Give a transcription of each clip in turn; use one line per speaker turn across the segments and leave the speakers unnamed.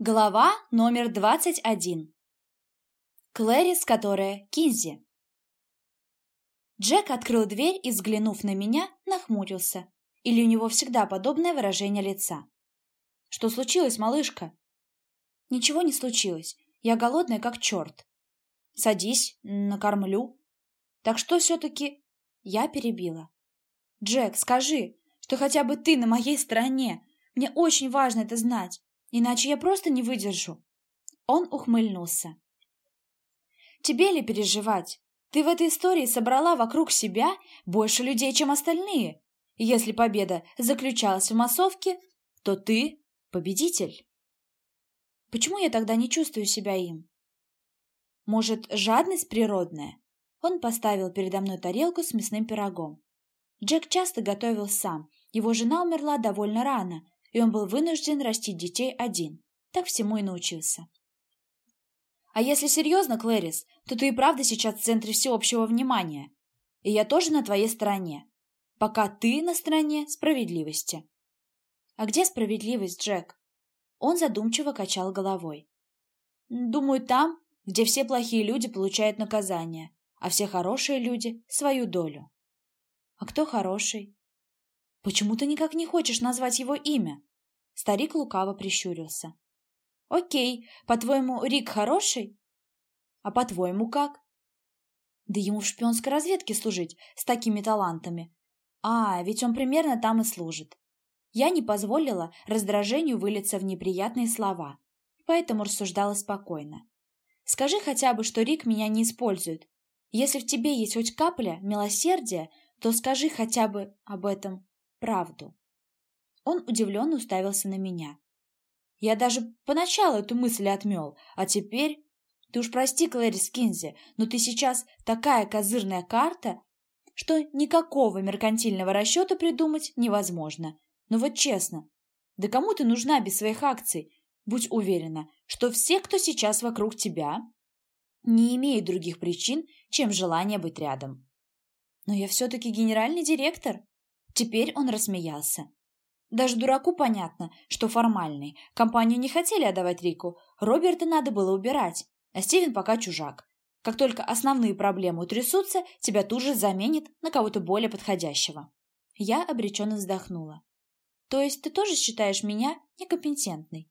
Глава номер 21. Клэрис, которая Кинзи. Джек открыл дверь и, взглянув на меня, нахмурился. Или у него всегда подобное выражение лица. «Что случилось, малышка?» «Ничего не случилось. Я голодная, как черт». «Садись, накормлю». «Так что все-таки...» Я перебила. «Джек, скажи, что хотя бы ты на моей стороне. Мне очень важно это знать. Иначе я просто не выдержу. Он ухмыльнулся. Тебе ли переживать? Ты в этой истории собрала вокруг себя больше людей, чем остальные. если победа заключалась в массовке, то ты победитель. Почему я тогда не чувствую себя им? Может, жадность природная? Он поставил передо мной тарелку с мясным пирогом. Джек часто готовил сам. Его жена умерла довольно рано, и он был вынужден растить детей один. Так всему и научился. А если серьезно, Клэрис, то ты и правда сейчас в центре всеобщего внимания. И я тоже на твоей стороне. Пока ты на стороне справедливости. А где справедливость, Джек? Он задумчиво качал головой. Думаю, там, где все плохие люди получают наказание, а все хорошие люди – свою долю. А кто хороший? Почему ты никак не хочешь назвать его имя? Старик лукаво прищурился. Окей, по-твоему, Рик хороший? А по-твоему как? Да ему в шпионской разведке служить с такими талантами. А, ведь он примерно там и служит. Я не позволила раздражению вылиться в неприятные слова, поэтому рассуждала спокойно. Скажи хотя бы, что Рик меня не использует. Если в тебе есть хоть капля милосердия, то скажи хотя бы об этом правду. Он удивленно уставился на меня. Я даже поначалу эту мысль отмел, а теперь... Ты уж прости, Клэрис Кинзи, но ты сейчас такая козырная карта, что никакого меркантильного расчета придумать невозможно. Но вот честно, да кому ты нужна без своих акций? Будь уверена, что все, кто сейчас вокруг тебя, не имеют других причин, чем желание быть рядом. Но я все-таки генеральный директор. Теперь он рассмеялся. Даже дураку понятно, что формальный. Компанию не хотели отдавать Рику, Роберта надо было убирать, а Стивен пока чужак. Как только основные проблемы утрясутся, тебя тут же заменит на кого-то более подходящего. Я обреченно вздохнула. То есть ты тоже считаешь меня некомпетентной?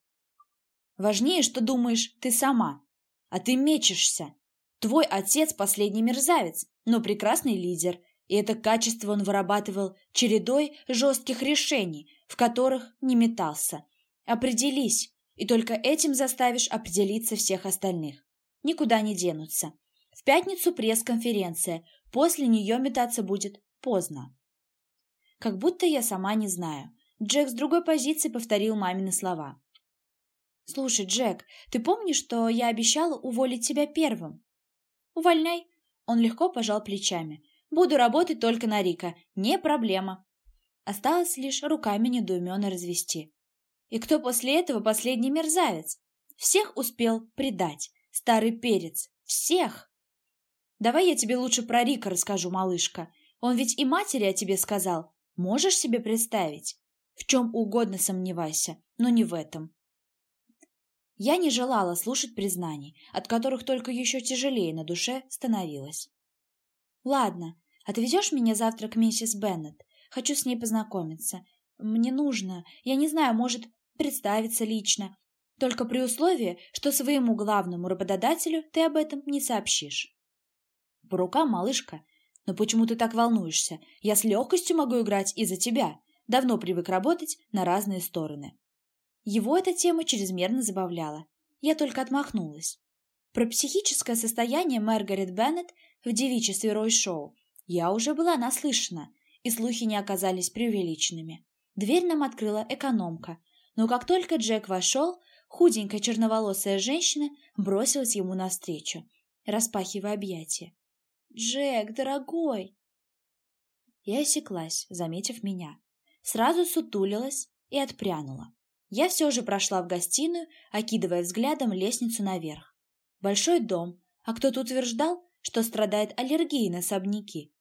Важнее, что думаешь ты сама. А ты мечешься. Твой отец последний мерзавец, но прекрасный лидер, и это качество он вырабатывал чередой жестких решений, в которых не метался. Определись, и только этим заставишь определиться всех остальных. Никуда не денутся. В пятницу пресс-конференция, после нее метаться будет поздно. Как будто я сама не знаю. Джек с другой позиции повторил мамины слова. «Слушай, Джек, ты помнишь, что я обещала уволить тебя первым?» «Увольняй!» Он легко пожал плечами. «Буду работать только на Рика. Не проблема. Осталось лишь руками недоуменно развести. И кто после этого последний мерзавец? Всех успел предать. Старый перец. Всех! Давай я тебе лучше про Рика расскажу, малышка. Он ведь и матери о тебе сказал. Можешь себе представить? В чем угодно сомневайся, но не в этом. Я не желала слушать признаний, от которых только еще тяжелее на душе становилось. «Ладно, отвезешь меня завтра к миссис Беннет? Хочу с ней познакомиться. Мне нужно, я не знаю, может, представиться лично. Только при условии, что своему главному работодателю ты об этом не сообщишь. По рукам, малышка. Но почему ты так волнуешься? Я с легкостью могу играть из-за тебя. Давно привык работать на разные стороны. Его эта тема чрезмерно забавляла. Я только отмахнулась. Про психическое состояние Маргарет Беннет в девичестве Рой-шоу я уже была наслышана, и слухи не оказались преувеличенными. Дверь нам открыла экономка, но как только Джек вошел, худенькая черноволосая женщина бросилась ему навстречу, распахивая объятия. «Джек, дорогой!» Я осеклась, заметив меня. Сразу сутулилась и отпрянула. Я все же прошла в гостиную, окидывая взглядом лестницу наверх. Большой дом, а кто-то утверждал, что страдает аллергией на особняки.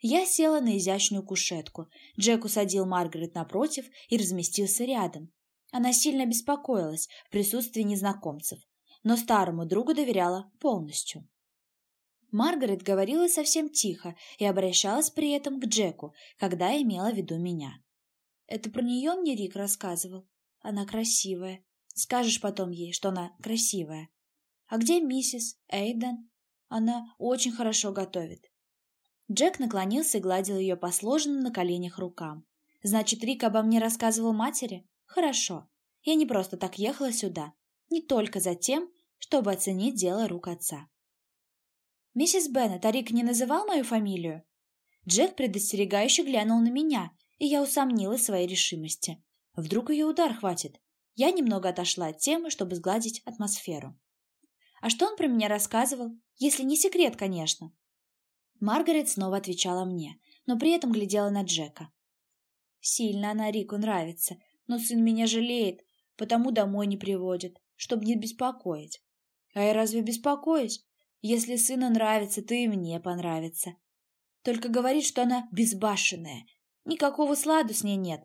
Я села на изящную кушетку. Джек усадил Маргарет напротив и разместился рядом. Она сильно беспокоилась в присутствии незнакомцев, но старому другу доверяла полностью. Маргарет говорила совсем тихо и обращалась при этом к Джеку, когда имела в виду меня. «Это про нее мне Рик рассказывал. Она красивая. Скажешь потом ей, что она красивая. А где миссис Эйден? Она очень хорошо готовит». Джек наклонился и гладил ее по сложенным на коленях рукам. «Значит, Рик обо мне рассказывал матери? Хорошо. Я не просто так ехала сюда. Не только за тем, чтобы оценить дело рук отца. «Миссис Беннет, а Рик не называл мою фамилию?» Джек предостерегающе глянул на меня, и я усомнилась в своей решимости. Вдруг ее удар хватит. Я немного отошла от темы, чтобы сгладить атмосферу. «А что он про меня рассказывал? Если не секрет, конечно». Маргарет снова отвечала мне, но при этом глядела на Джека. «Сильно она Рику нравится, но сын меня жалеет, потому домой не приводит, чтобы не беспокоить. А я разве беспокоюсь? Если сыну нравится, то и мне понравится. Только говорит, что она безбашенная. Никакого сладу с ней нет.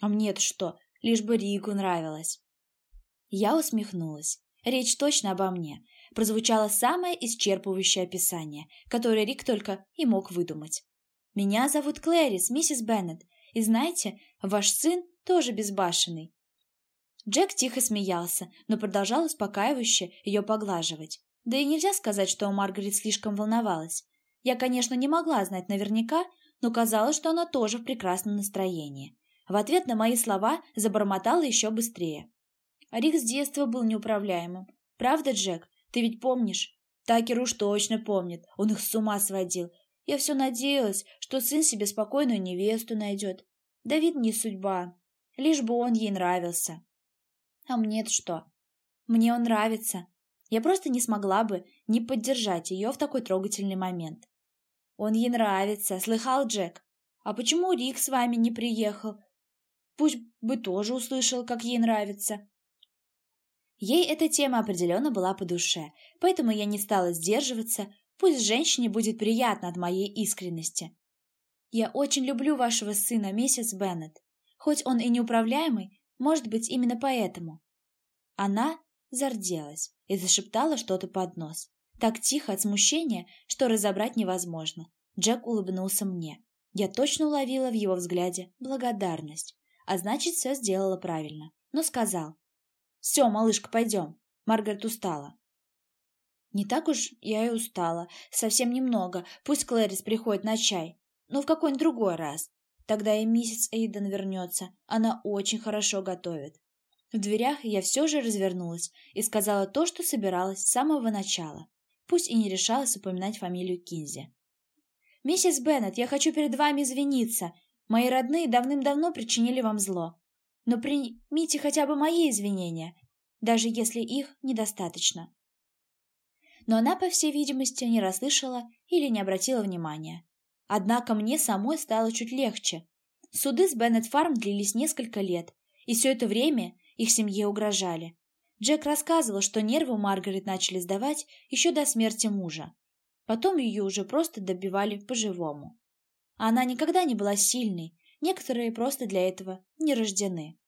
А мне-то что, лишь бы Рику нравилось. Я усмехнулась. Речь точно обо мне. Прозвучало самое исчерпывающее описание, которое Рик только и мог выдумать. «Меня зовут Клэрис, миссис Беннет, и знаете, ваш сын тоже безбашенный. Джек тихо смеялся, но продолжал успокаивающе ее поглаживать. Да и нельзя сказать, что Маргарет слишком волновалась. Я, конечно, не могла знать наверняка, но казалось, что она тоже в прекрасном настроении. В ответ на мои слова забормотала еще быстрее. Рик с детства был неуправляемым. Правда, Джек? Ты ведь помнишь? Такер уж точно помнит. Он их с ума сводил. Я все надеялась, что сын себе спокойную невесту найдет. Да вид не судьба. Лишь бы он ей нравился. А мне-то что? Мне он нравится. Я просто не смогла бы не поддержать ее в такой трогательный момент. Он ей нравится, слыхал Джек? А почему Рик с вами не приехал? Пусть бы тоже услышал, как ей нравится. Ей эта тема определенно была по душе, поэтому я не стала сдерживаться, пусть женщине будет приятно от моей искренности. Я очень люблю вашего сына, миссис Беннет. Хоть он и неуправляемый, может быть, именно поэтому. Она зарделась и зашептала что-то под нос. Так тихо от смущения, что разобрать невозможно. Джек улыбнулся мне. Я точно уловила в его взгляде благодарность, а значит, все сделала правильно. Но сказал. «Все, малышка, пойдем. Маргарет устала». Не так уж я и устала. Совсем немного. Пусть Клэрис приходит на чай. Но в какой-нибудь другой раз. Тогда и миссис Эйден вернется. Она очень хорошо готовит. В дверях я все же развернулась и сказала то, что собиралась с самого начала, пусть и не решалась упоминать фамилию Кинзи. «Миссис Беннет, я хочу перед вами извиниться. Мои родные давным-давно причинили вам зло. Но примите хотя бы мои извинения, даже если их недостаточно». Но она, по всей видимости, не расслышала или не обратила внимания. Однако мне самой стало чуть легче. Суды с Беннет Фарм длились несколько лет, и все это время их семье угрожали. Джек рассказывал, что нервы Маргарет начали сдавать еще до смерти мужа. Потом ее уже просто добивали по-живому. Она никогда не была сильной, некоторые просто для этого не рождены.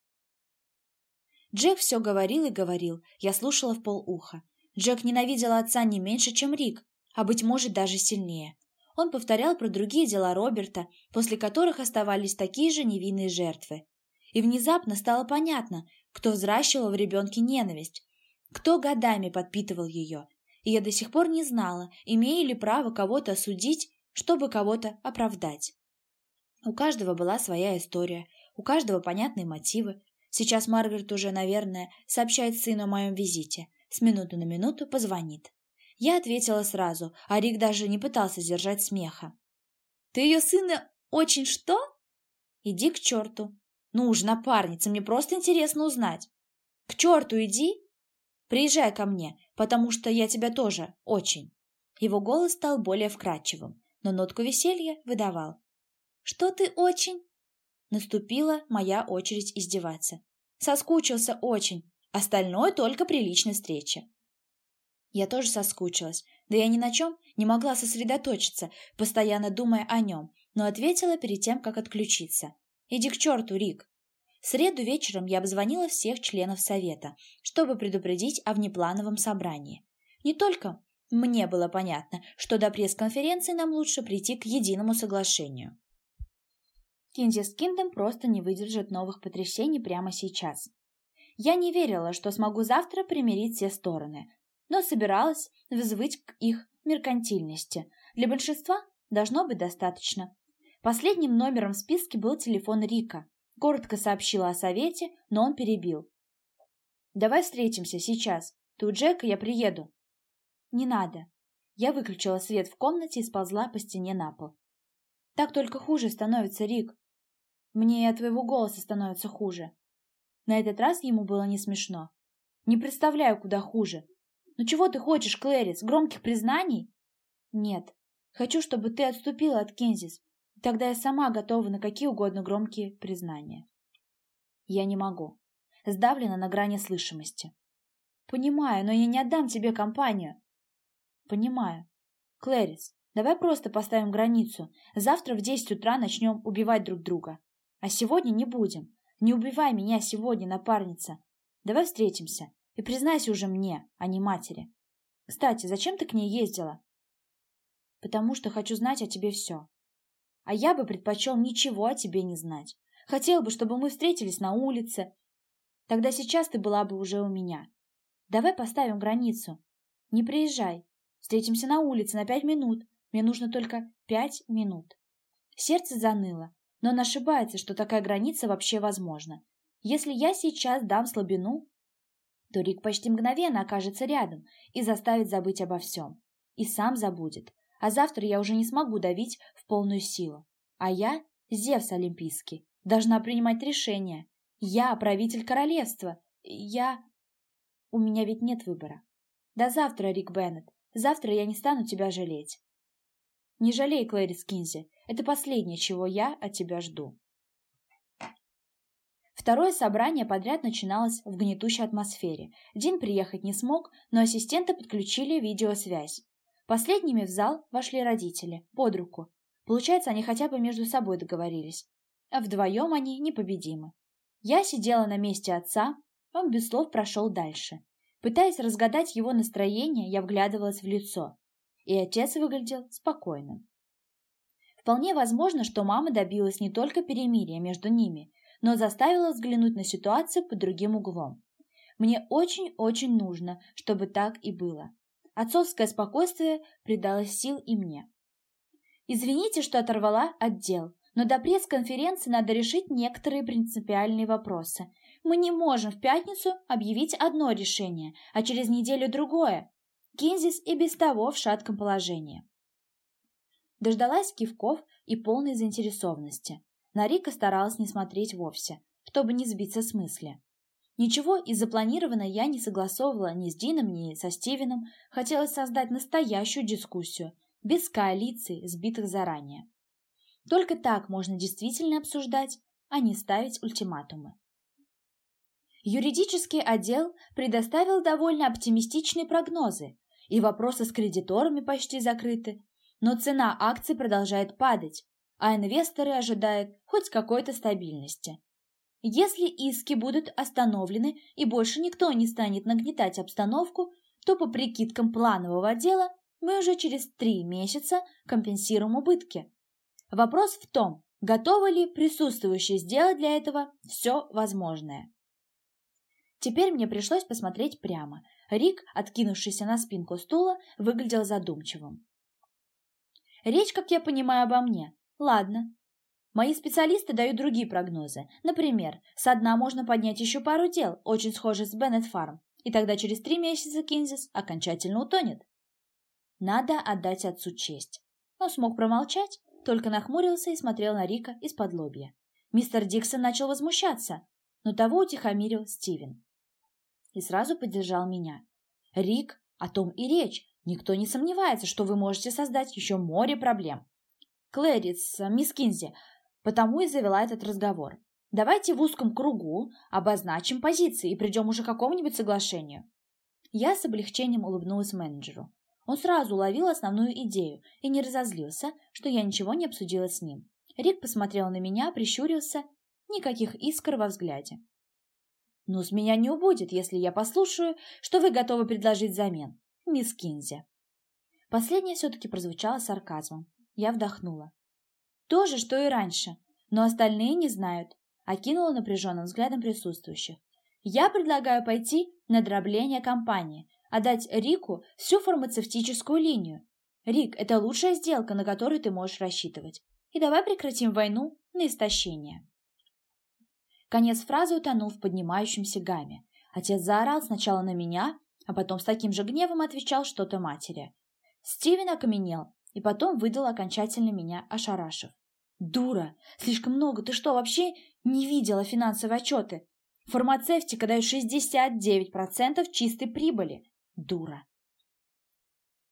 Джек все говорил и говорил, я слушала в полуха. Джек ненавидел отца не меньше, чем Рик, а, быть может, даже сильнее. Он повторял про другие дела Роберта, после которых оставались такие же невинные жертвы. И внезапно стало понятно, кто взращивал в ребенке ненависть, кто годами подпитывал ее. И я до сих пор не знала, имею ли право кого-то осудить, чтобы кого-то оправдать. У каждого была своя история, у каждого понятные мотивы. Сейчас Маргарет уже, наверное, сообщает сыну о моем визите. С минуты на минуту позвонит. Я ответила сразу, а Рик даже не пытался сдержать смеха. «Ты ее сына очень что?» «Иди к черту!» «Ну уж, напарница, мне просто интересно узнать!» «К черту иди!» «Приезжай ко мне, потому что я тебя тоже очень!» Его голос стал более вкрадчивым, но нотку веселья выдавал. «Что ты очень?» Наступила моя очередь издеваться. Соскучился очень. Остальное только при личной встрече. Я тоже соскучилась, да я ни на чем не могла сосредоточиться, постоянно думая о нем, но ответила перед тем, как отключиться. «Иди к черту, Рик!» В среду вечером я обзвонила всех членов совета, чтобы предупредить о внеплановом собрании. Не только мне было понятно, что до пресс-конференции нам лучше прийти к единому соглашению. Кинзи Киндом просто не выдержат новых потрясений прямо сейчас. Я не верила, что смогу завтра примирить все стороны, но собиралась взвыть к их меркантильности. Для большинства должно быть достаточно. Последним номером в списке был телефон Рика. Коротко сообщила о совете, но он перебил. «Давай встретимся сейчас. Ты у Джека, я приеду». «Не надо». Я выключила свет в комнате и сползла по стене на пол. «Так только хуже становится, Рик. Мне и от твоего голоса становится хуже». На этот раз ему было не смешно. «Не представляю, куда хуже. Ну чего ты хочешь, Клэрис, громких признаний?» «Нет. Хочу, чтобы ты отступила от Кензис. Тогда я сама готова на какие угодно громкие признания». «Я не могу. Сдавлена на грани слышимости». «Понимаю, но я не отдам тебе компанию». «Понимаю. Клэрис, давай просто поставим границу. Завтра в десять утра начнем убивать друг друга. А сегодня не будем. Не убивай меня сегодня, напарница. Давай встретимся. И признайся уже мне, а не матери. Кстати, зачем ты к ней ездила? Потому что хочу знать о тебе все. А я бы предпочел ничего о тебе не знать. Хотел бы, чтобы мы встретились на улице. Тогда сейчас ты была бы уже у меня. Давай поставим границу. Не приезжай. Встретимся на улице на пять минут. Мне нужно только пять минут. Сердце заныло, но он ошибается, что такая граница вообще возможна. Если я сейчас дам слабину, то Рик почти мгновенно окажется рядом и заставит забыть обо всем. И сам забудет. А завтра я уже не смогу давить в полную силу. А я, Зевс Олимпийский, должна принимать решения. Я правитель королевства. Я... У меня ведь нет выбора. До завтра, Рик Беннет. Завтра я не стану тебя жалеть. Не жалей, Клэрис Кинзи. Это последнее, чего я от тебя жду. Второе собрание подряд начиналось в гнетущей атмосфере. Дин приехать не смог, но ассистенты подключили видеосвязь. Последними в зал вошли родители, под руку. Получается, они хотя бы между собой договорились. А вдвоем они непобедимы. Я сидела на месте отца, он без слов прошел дальше. Пытаясь разгадать его настроение, я вглядывалась в лицо. И отец выглядел спокойным. Вполне возможно, что мама добилась не только перемирия между ними, но заставила взглянуть на ситуацию под другим углом. Мне очень-очень нужно, чтобы так и было. Отцовское спокойствие придало сил и мне. Извините, что оторвала отдел, но до пресс-конференции надо решить некоторые принципиальные вопросы. Мы не можем в пятницу объявить одно решение, а через неделю другое. Кинзис и без того в шатком положении. Дождалась кивков и полной заинтересованности. На Рика старалась не смотреть вовсе, чтобы не сбиться с мысли. Ничего из запланированного я не согласовывала ни с Дином, ни со Стивеном. Хотелось создать настоящую дискуссию, без коалиций, сбитых заранее. Только так можно действительно обсуждать, а не ставить ультиматумы. Юридический отдел предоставил довольно оптимистичные прогнозы, и вопросы с кредиторами почти закрыты, но цена акций продолжает падать, а инвесторы ожидают хоть какой-то стабильности. Если иски будут остановлены и больше никто не станет нагнетать обстановку, то по прикидкам планового отдела мы уже через три месяца компенсируем убытки. Вопрос в том, готовы ли присутствующие сделать для этого все возможное. Теперь мне пришлось посмотреть прямо. Рик, откинувшийся на спинку стула, выглядел задумчивым. Речь, как я понимаю, обо мне. Ладно. Мои специалисты дают другие прогнозы. Например, со дна можно поднять еще пару дел, очень схожих с Беннет Фарм, и тогда через три месяца Кинзис окончательно утонет. Надо отдать отцу честь. Он смог промолчать, только нахмурился и смотрел на Рика из-под лобья. Мистер Диксон начал возмущаться, но того утихомирил Стивен. И сразу поддержал меня. «Рик, о том и речь. Никто не сомневается, что вы можете создать еще море проблем. Клэрис, мисс Кинзи, потому и завела этот разговор. Давайте в узком кругу обозначим позиции и придем уже к какому-нибудь соглашению. Я с облегчением улыбнулась менеджеру. Он сразу уловил основную идею и не разозлился, что я ничего не обсудила с ним. Рик посмотрел на меня, прищурился никаких искр во взгляде. «Ну, с меня не убудет, если я послушаю, что вы готовы предложить взамен, мисс Кинзи». Последнее все-таки прозвучало сарказмом. Я вдохнула. «То же, что и раньше, но остальные не знают», окинула напряженным взглядом присутствующих. «Я предлагаю пойти на дробление компании, отдать Рику всю фармацевтическую линию. Рик, это лучшая сделка, на которую ты можешь рассчитывать. И давай прекратим войну на истощение». Конец фразы утонул в поднимающемся гамме. Отец заорал сначала на меня, а потом с таким же гневом отвечал что-то матери. Стивен окаменел и потом выдал окончательно меня, ошарашив. «Дура! Слишком много! Ты что, вообще не видела финансовые отчеты? Фармацевтика дает 69% чистой прибыли. Дура!»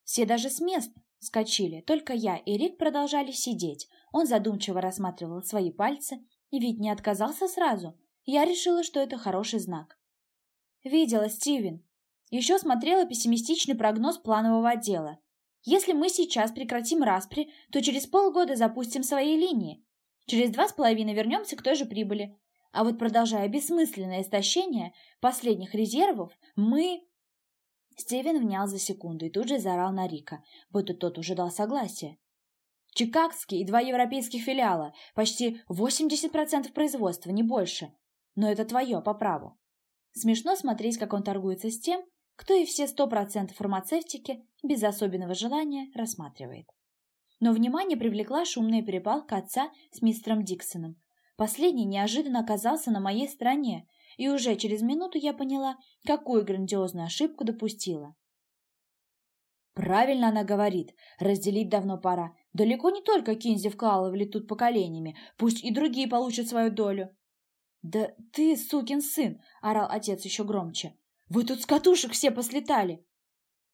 Все даже с мест скочили, только я и Рик продолжали сидеть. Он задумчиво рассматривал свои пальцы, и ведь не отказался сразу. Я решила, что это хороший знак. Видела, Стивен. Еще смотрела пессимистичный прогноз планового отдела. Если мы сейчас прекратим распри, то через полгода запустим свои линии. Через два с половиной вернемся к той же прибыли. А вот продолжая бессмысленное истощение последних резервов, мы... Стивен внял за секунду и тут же заорал на Рика, будто тот уже дал согласие. Чикагский и два европейских филиала, почти 80% производства, не больше. Но это твое, по праву. Смешно смотреть, как он торгуется с тем, кто и все 100% фармацевтики без особенного желания рассматривает. Но внимание привлекла шумная перепалка отца с мистером Диксоном. Последний неожиданно оказался на моей стороне, и уже через минуту я поняла, какую грандиозную ошибку допустила. Правильно она говорит, разделить давно пора. Далеко не только Кинзи вкалывали тут поколениями, пусть и другие получат свою долю. «Да ты, сукин сын!» — орал отец еще громче. Вы тут с катушек все послетали.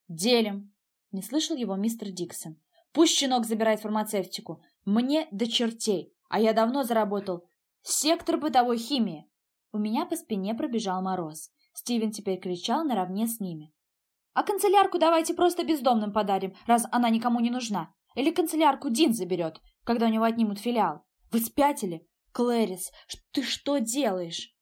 Делим. Не слышал его мистер Диксон. Пусть щенок забирает фармацевтику. Мне до чертей. А я давно заработал. Сектор бытовой химии. У меня по спине пробежал мороз. Стивен теперь кричал наравне с ними. А канцелярку давайте просто бездомным подарим, раз она никому не нужна. Или канцелярку Дин заберет, когда у него отнимут филиал. Вы спятили? Клэрис, ты что делаешь?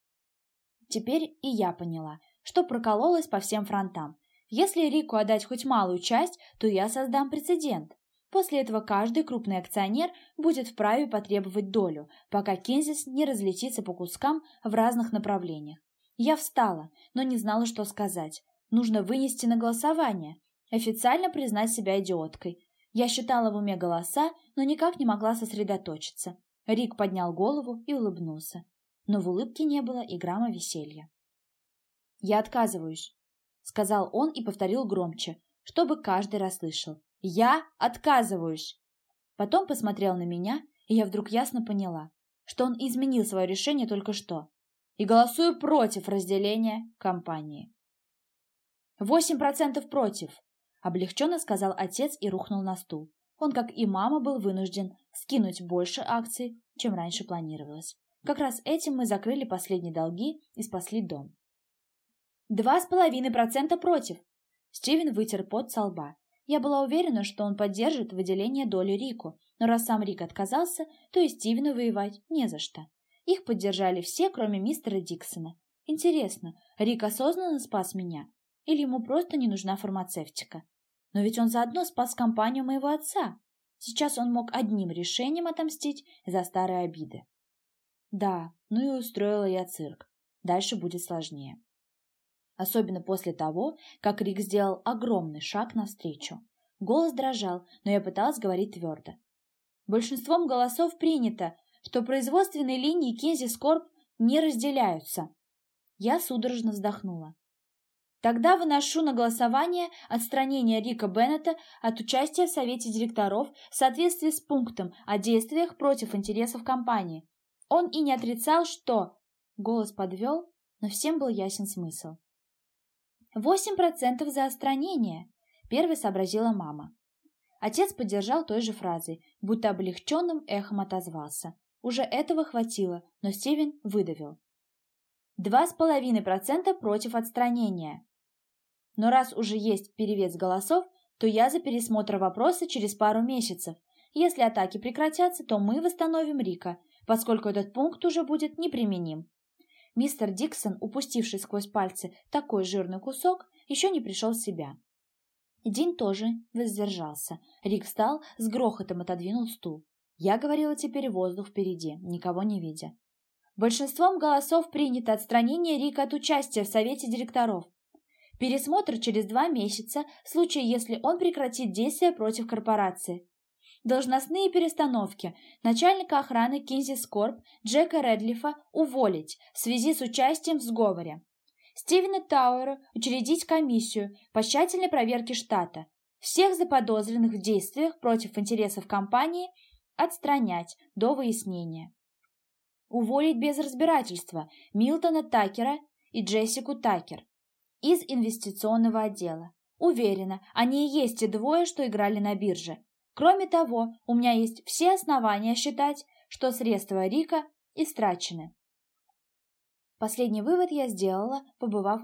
Теперь и я поняла, что прокололась по всем фронтам. Если Рику отдать хоть малую часть, то я создам прецедент. После этого каждый крупный акционер будет вправе потребовать долю, пока Кензис не разлетится по кускам в разных направлениях. Я встала, но не знала, что сказать. Нужно вынести на голосование, официально признать себя идиоткой. Я считала в уме голоса, но никак не могла сосредоточиться. Рик поднял голову и улыбнулся. Но в улыбке не было и грамма веселья. «Я отказываюсь», — сказал он и повторил громче, чтобы каждый расслышал. «Я отказываюсь!» Потом посмотрел на меня, и я вдруг ясно поняла, что он изменил свое решение только что, и голосую против разделения компании. «Восемь процентов против!» — облегченно сказал отец и рухнул на стул. Он, как и мама, был вынужден скинуть больше акций, чем раньше планировалось. Как раз этим мы закрыли последние долги и спасли дом. Два с половиной процента против. Стивен вытер пот со лба. Я была уверена, что он поддержит выделение доли Рику, но раз сам Рик отказался, то и Стивену воевать не за что. Их поддержали все, кроме мистера Диксона. Интересно, Рик осознанно спас меня? Или ему просто не нужна фармацевтика? Но ведь он заодно спас компанию моего отца. Сейчас он мог одним решением отомстить за старые обиды. Да, ну и устроила я цирк. Дальше будет сложнее особенно после того, как Рик сделал огромный шаг навстречу. Голос дрожал, но я пыталась говорить твердо. Большинством голосов принято, что производственные линии Кензи Скорб не разделяются. Я судорожно вздохнула. Тогда выношу на голосование отстранение Рика Беннета от участия в совете директоров в соответствии с пунктом о действиях против интересов компании. Он и не отрицал, что... Голос подвел, но всем был ясен смысл. Восемь процентов за отстранение, первой сообразила мама. Отец поддержал той же фразой, будто облегченным эхом отозвался. Уже этого хватило, но Стивен выдавил. Два с половиной процента против отстранения. Но раз уже есть перевес голосов, то я за пересмотр вопроса через пару месяцев. Если атаки прекратятся, то мы восстановим Рика. поскольку этот пункт уже будет неприменим. Мистер Диксон, упустивший сквозь пальцы такой жирный кусок, еще не пришел в себя. Дин тоже воздержался. Рик встал, с грохотом отодвинул стул. Я говорила теперь воздух впереди, никого не видя. Большинством голосов принято отстранение Рика от участия в совете директоров. Пересмотр через два месяца, в случае, если он прекратит действия против корпорации. Должностные перестановки. Начальника охраны Кинзи Скорб Джека Редлифа уволить в связи с участием в сговоре. Стивена Тауэра учредить комиссию по тщательной проверке штата. Всех заподозренных в действиях против интересов компании отстранять до выяснения. Уволить без разбирательства Милтона Такера и Джессику Такер из инвестиционного отдела. Уверена, они и есть те двое, что играли на бирже. Кроме того, у меня есть все основания считать, что средства Рика истрачены. Последний вывод я сделала, побывав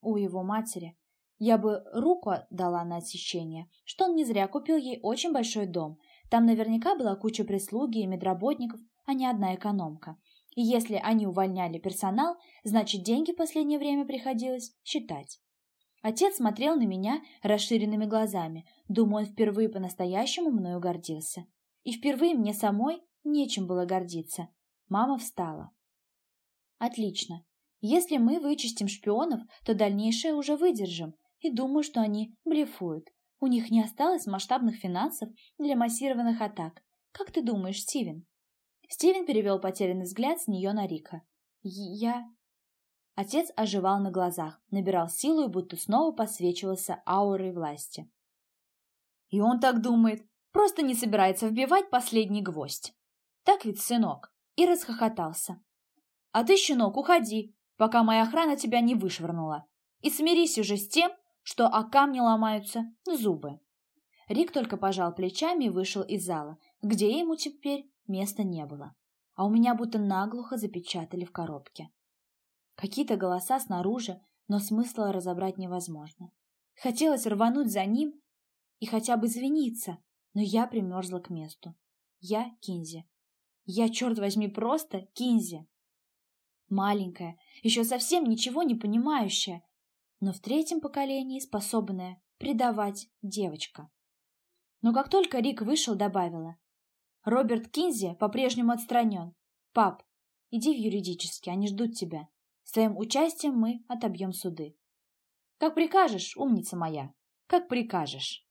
у его матери. Я бы руку дала на отсечение, что он не зря купил ей очень большой дом. Там наверняка была куча прислуги и медработников, а не одна экономка. И если они увольняли персонал, значит деньги в последнее время приходилось считать. Отец смотрел на меня расширенными глазами, думая, он впервые по-настоящему мною гордился. И впервые мне самой нечем было гордиться. Мама встала. Отлично. Если мы вычистим шпионов, то дальнейшее уже выдержим. И думаю, что они блефуют. У них не осталось масштабных финансов для массированных атак. Как ты думаешь, Стивен? Стивен перевел потерянный взгляд с нее на Рика. Я... Отец оживал на глазах, набирал силу и будто снова посвечивался аурой власти. И он так думает, просто не собирается вбивать последний гвоздь. Так ведь, сынок? И расхохотался. А ты, щенок, уходи, пока моя охрана тебя не вышвырнула. И смирись уже с тем, что о камни ломаются зубы. Рик только пожал плечами и вышел из зала, где ему теперь места не было. А у меня будто наглухо запечатали в коробке. Какие-то голоса снаружи, но смысла разобрать невозможно. Хотелось рвануть за ним и хотя бы извиниться, но я примерзла к месту. Я Кинзи. Я, черт возьми, просто Кинзи. Маленькая, еще совсем ничего не понимающая, но в третьем поколении способная предавать девочка. Но как только Рик вышел, добавила. Роберт Кинзи по-прежнему отстранен. Пап, иди в юридический, они ждут тебя. С твоим участием мы отобьем суды. Как прикажешь, умница моя, как прикажешь.